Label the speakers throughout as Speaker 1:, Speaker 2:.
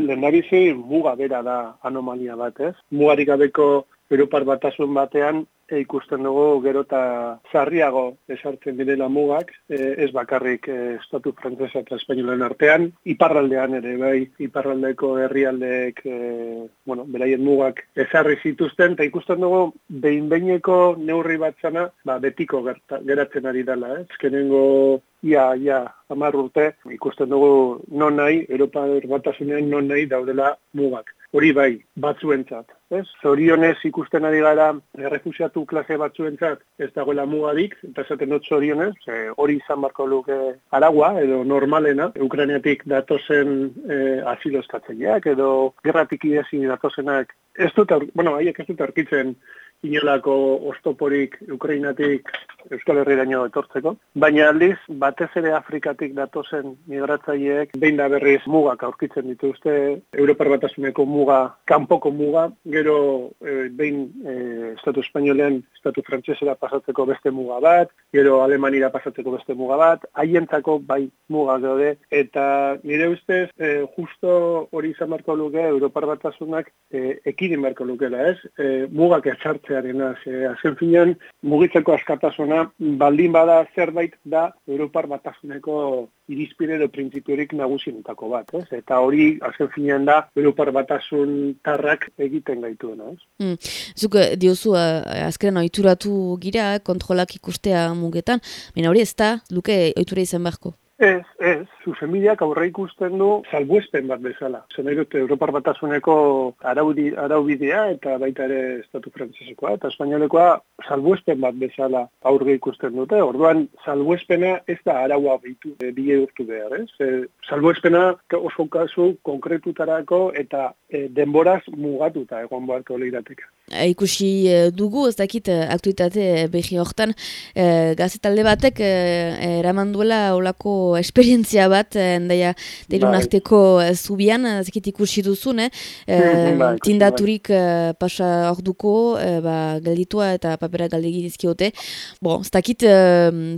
Speaker 1: Lehendabizi muga bera da anomalia bat, ez? Mugarik gabeko Europar batasun batean e, ikusten dugu gero eta zarriago esartzen direla mugak, e, ez bakarrik e, estatu frantzesa eta espainolen artean, iparraldean ere, bai, iparraldeko herrialdeek, e, bueno, beraien mugak ezarri zituzten, eta ikusten dugu behin-beineko neurri batzana, ba, betiko gerta, geratzen ari dela, eh? ezkenengo ia, ia, amar urte, ikusten dugu non nahi, Europa batasunean non nahi daudela mugak hori bai, batzuentzat. Ez? Zorionez ikusten ari gara errefusiatu klase batzuentzat ez dagoela mugadik, eta esaten dut zorionez, hori izan barko luke aragua, edo normalena, Ukrainiatik datozen e, asilo eskatzeiak, edo gerratik idezi datozenak, ez dut, bueno, haiek ez dut arkitzen inolako ostoporik Ukrainatik Euskal Herriraino etortzeko. Baina aldiz, batez ere Afrikatik datozen migratzaileek behin da berriz mugak aurkitzen dituzte, Europar batasuneko muga, kanpoko muga, gero e, behin e, Estatu Espainolean, Estatu Frantsesera pasatzeko beste muga bat, gero Alemanira pasatzeko beste muga bat, haientzako bai muga gaude, eta nire ustez, e, justo hori izan marko luke, Europar batasunak e, ekidin marko lukela, ez? E, mugak etxartzen mugatzearen ze azken finean mugitzeko askatasuna baldin bada zerbait da Europar batasuneko irizpide edo printzipiorik nagusienetako bat, ez? Eta hori azken finean da Europar batasun tarrak egiten gaituena, ez?
Speaker 2: Mm. Zuk eh, diozu uh, azkenen oituratu gira kontrolak ikustea mugetan, baina hori ez da luke oitura izan beharko.
Speaker 1: Ez, ez, zuzenbideak aurre ikusten du salbuespen bat bezala. Zer nahi dut, Europar Batasuneko araudi, araubidea eta baita ere Estatu Frantzesekoa eta Espainolekoa salbuespen bat bezala aurre ikusten dute. Orduan, salbuespena ez da araua bitu, e, bide urtu behar, ez? E, salbuespena oso kasu konkretutarako eta e, denboraz mugatuta egon beharko lehirateka.
Speaker 2: E, ikusi e, dugu, ez dakit aktuitate behi hortan, e, gazetalde batek e, eraman duela olako esperientzia bat, endaia, eh, deilun bai. arteko eh, zubian, eh, zekit ikusi duzun, eh? Bai, tindaturik bai. pasa orduko, ba, galditua eta papera galdegi dizkiote. Bon, ez dakit,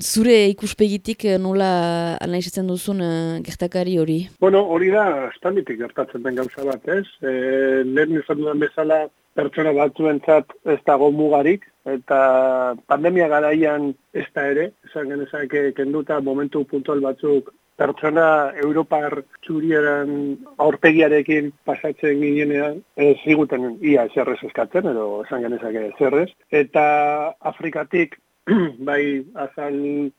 Speaker 2: zure ikuspegitik nola anaizatzen duzun gertakari hori?
Speaker 1: Bueno, hori da, espanitik gertatzen den gauza bat, ez? E, lehen izan dudan bezala, pertsona batzuentzat ez dago mugarik, eta pandemia garaian ez da ere, esan genezak kenduta momentu puntual batzuk pertsona Europar txurieran aurpegiarekin pasatzen ginenean, ez ziguten ia zerrez eskatzen, edo esan genezak zerrez, eta Afrikatik bai azal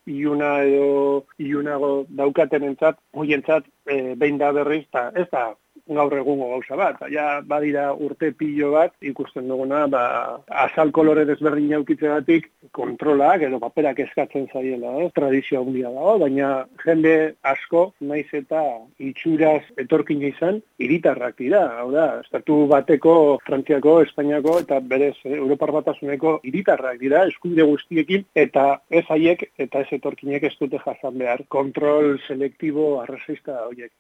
Speaker 1: iuna edo iunago daukaten entzat, hoientzat, e, behin da berriz, eta ez da gaur egungo gauza bat. Ja, badira urte pilo bat, ikusten duguna, ba, azal kolore desberdin jaukitzegatik kontrolak edo paperak eskatzen zaiela, eh? tradizioa hundia dago, baina jende asko, naiz eta itxuraz etorkin izan, iritarrak dira, hau da, estatu bateko, Frantziako, Espainiako eta berez eh, Europar batasuneko iritarrak dira, eskubide guztiekin, eta ez haiek eta ez etorkinek ez dute jasan behar, kontrol selektibo arrazista horiek.